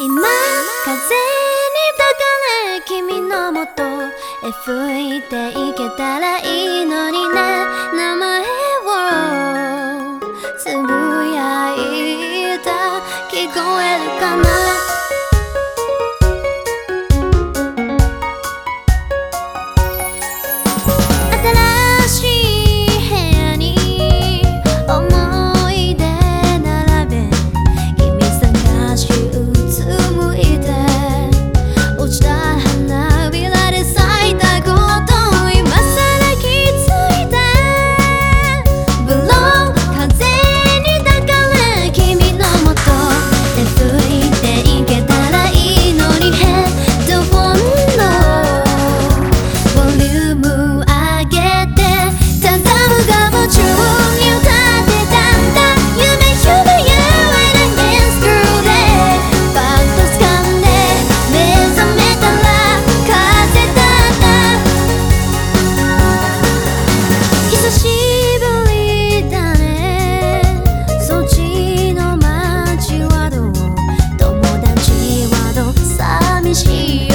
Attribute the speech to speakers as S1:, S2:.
S1: 今風に抱かれ君のもとへ吹いていけたらいいのにね。名前をつぶやいた。聞こえるかな？Chỉ